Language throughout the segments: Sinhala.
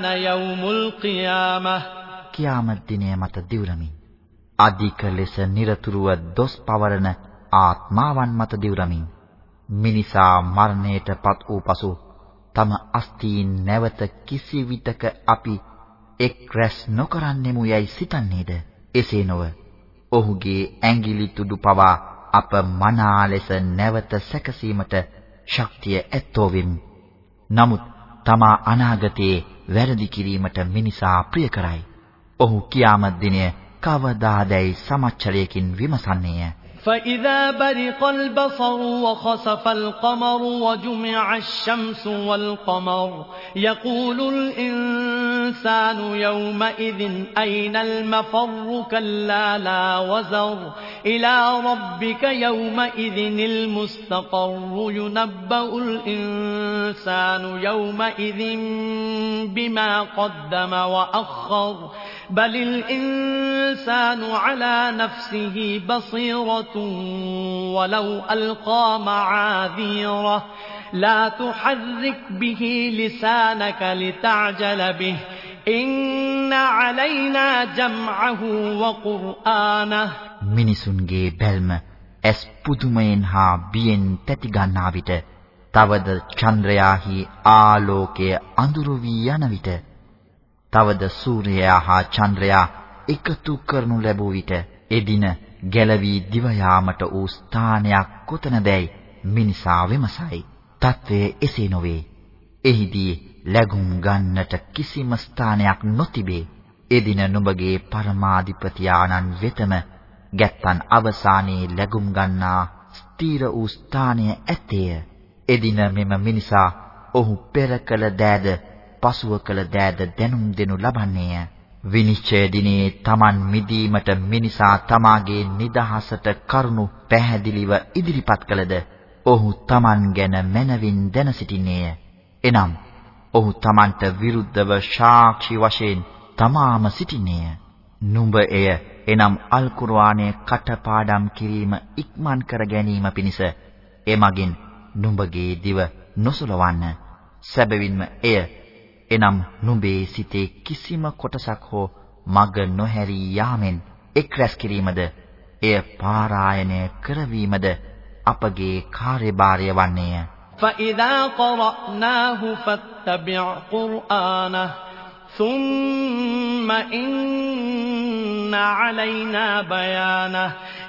كَانَ يَوْمُ الْقِيَامَةِ. කියාමත් දිනය මත දිවුරමින් අධික ලෙස নিরතුරුව දොස් පවරන ආත්මාවන් මත දිවුරමින් මිනිසා මරණයටපත් වූ පසු තම අස්තීන් නැවත කිසිවිටක අපි එක් රැස් නොකරන්නෙමු යයි සිතන්නේද? එසේ නොව ඔහුගේ ඇඟිලි තුඩු පවා අප මනා ලෙස නැවත සැකසීමට ශක්තිය ඇත්තෝවිම්. නමුත් තමා අනාගතයේ වැරදි කිරීමට මිනිසා ප්‍රිය කරයි. ඔහු කියාමත් දිනය කවදාදැයි සමච්චලයකින් විමසන්නේය. فإذا برق البصر وخسف القمر وجمع الشمس والقمر يقول الإنسان يومئذ أين المفر كلا لا وزر إلى ربك يومئذ المستقر ينبأ الإنسان يومئذ بما قدم وأخر بل الإنسان على نفسه بصيرة ولو ألقى معاذيره لا تحرك به لسانك لتعجل به إن علينا جمعه وقرآنه මිනිසුන්ගේ බැල්ම ඇස් පුදුමයෙන් හා බියෙන් තැති ගන්නා විට තවද චන්ද්‍රයාහි ආලෝකය අඳුරු වී යන විට තවද සූර්යයා හා චන්ද්‍රයා එකතු කරනු ලැබුව විට එදින ගැලවි දිව යාමට වූ ස්ථානයක් කොතනදැයි මිනිසා විමසයි. తත්වය එසේ නොවේ. එහිදී läගුම් ගන්නට කිසිම ස්ථානයක් නොතිබේ. එදින නුඹගේ පරමාධිපති ආනන් වෙතම ගැත්තන් අවසානයේ läගුම් ගන්නා ස්ථීර වූ ස්ථානය ඇත්තේය. එදින මෙම මිනිසා ඔහු පෙර කළ දෑද පසුව කළ දෑද දැනුම් දෙනු ලබන්නේය. විනිශ්චය දිනේ Taman මිදීමට මිනිසා තමාගේ නිදහසට කරුණු පැහැදිලිව ඉදිරිපත් කළද ඔහු Taman ගැන මනවින් දැන සිටින්නේය. එනම් ඔහු Tamanට විරුද්ධව සාක්ෂි වශයෙන් තමාම සිටින්නේය. නුඹ එය එනම් අල් කුර්ආනයේ කටපාඩම් කිරීම ඉක්මන් කර ගැනීම පිණිස එමගින් නුඹගේ දිව නොසලවන්න. සැබවින්ම එය එනම් නුඹේ සිතේ කිසිම කොටසක් හෝ මග නොහැරී යාමෙන් එක් රැස් කිරීමද එය පාරායනය කරවීමද අපගේ කාර්යභාරය වන්නේය. فإذا قرأناه فاتبع قرآنه ثم إن علينا بيانه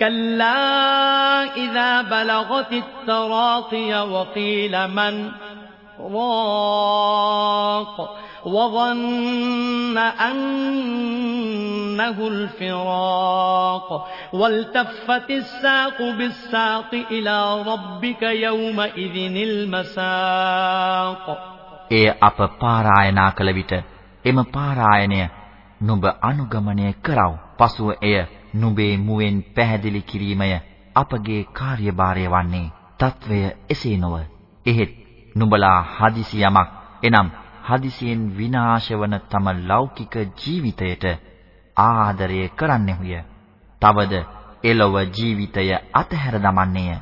كلا إذا بلغت التراقي وقيل من راق وظن أنه الفراق والتفت الساق بالساق إلى ربك يومئذ المساق එය අප පාරායනා කළ විට එම පාරායනය නුඹ අනුගමනය කරව. පසුව එය නුඹේ මුවෙන් පැහැදිලි කිරීමය අපගේ කාර්යභාරය වන්නේ. తත්වය එසේ නොව. එහෙත් නුඹලා හදිසි යමක් එනම් හදිසියෙන් විනාශ වන තම ලෞකික ජීවිතයට ආදරය කරන්නෙහුය. තවද එළොව ජීවිතය අතහැර දමන්නේය.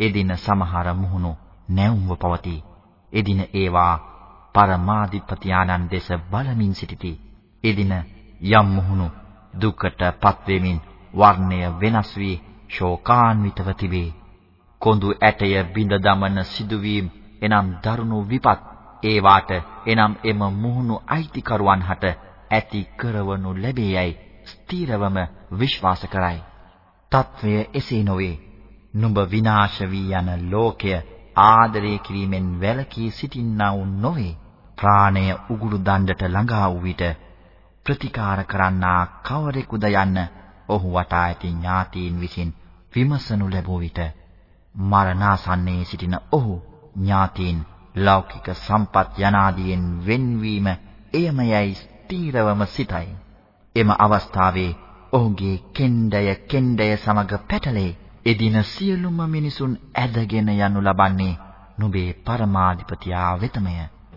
එදින සමහර මුහුණු නැවුම්ව පවතී. එදින ඒවා පරමාධිපති ආනන් දෙස බලමින් සිටිති. එදින යම් මුහුණු දුකට පත්වෙමින් වර්ණය වෙනස් වී ශෝකාන්විතව තිබේ. කොඳු ඇටය බිඳ දමන සිදුවීම් එනම් දරුණු විපත් ඒවාට එනම් එම මුහුණු අයිතිකරුවන් හට ඇති කරවනු ලැබේයයි ස්ථීරවම විශ්වාස කරයි. తත්වය එසේ නොවේ. නුඹ විනාශ වී යන ලෝකය ආදරය කිරීමෙන් වැළකී සිටින්නා වූ නොවේ. ප්‍රාණය උගුරු දණ්ඩට ළඟා වූ විට ප්‍රතිකාර කරන්නා කවරෙකුද යන්න ඔහු වටා ඇති ඥාතීන් විසින් විමසනු ලැබුව විට මරණාසන්නයේ සිටින ඔහු ඥාතීන් ලෞකික සම්පත් යනාදීන් වෙන්වීම එයමයයි ස්ථීරවම සිතයි. එම අවස්ථාවේ ඔහුගේ කෙණ්ඩය කෙණ්ඩය සමග පැටලේ. එදින සියලුම මිනිසුන් ඇදගෙන යනු ලබන්නේ නුඹේ පරමාධිපතියා වෙතමය.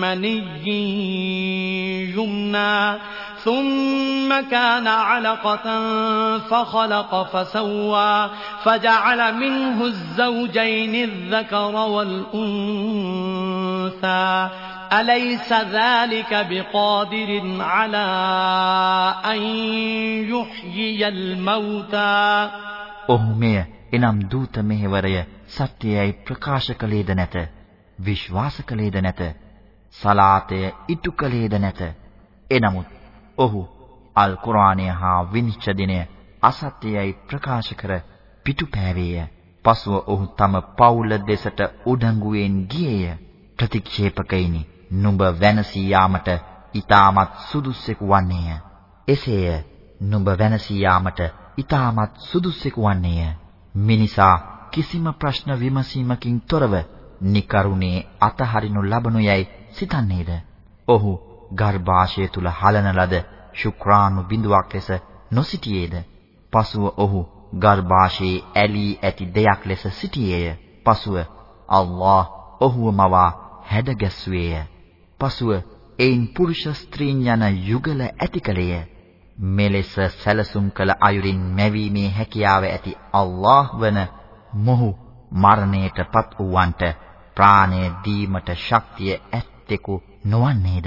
مني يمنى ثم كان علقة فخلق فسوى فجعل منه الزوجين الذكر والأنثى أليس ذلك بقادر على أن يحيي الموتى ඔහු මෙය එනම් දූත මෙහෙවරය සත්‍යයයි ප්‍රකාශ කළේද නැත විශ්වාස කළේද නැත සලාතය ඉටු කළේද නැත එනමුත් ඔහු අල් කුර්ආනය හා විනිශ්චය දිනය අසත්‍යයයි ප්‍රකාශ කර පිටුපෑවේය පසුව ඔහු තම පවුල දෙසට උඩඟුවෙන් ගියේය ප්‍රතික්ෂේපකයිනි නුඹ වෙනසී යාමට ඊටමත් සුදුස්සෙකු වන්නේය. එසේය නුඹ වෙනසී යාමට ඊටමත් සුදුස්සෙකු වන්නේය. මිනිසා කිසිම ප්‍රශ්න විමසීමකින් තොරව නිකරුණේ අතහරිනු ලබනු යයි සිතන්නේද? ඔහු ගර්භාෂය තුල හලන ලද ශුක්‍රාණු බිඳුවක් ලෙස නොසිටියේද? පසුව ඔහු ගර්භාෂයේ ඇලී ඇති දෙයක් ලෙස සිටියේය. පසුව අල්ලාහ් ඔහුව මවා හැඩගැස්ුවේය. පසුව එයින් පුරුෂ ස්ත්‍රීන් යන යුගල ඇති කලේය. මෙලෙස සැලසුම් කළ අයුරින් මැවීමේ හැකියාව ඇති අල්ලාහ් වන මොහු මරණයටපත් වූවන්ට ප්‍රාණය දීමට ශක්තිය ඇත්තෙකු නොවන්නේද?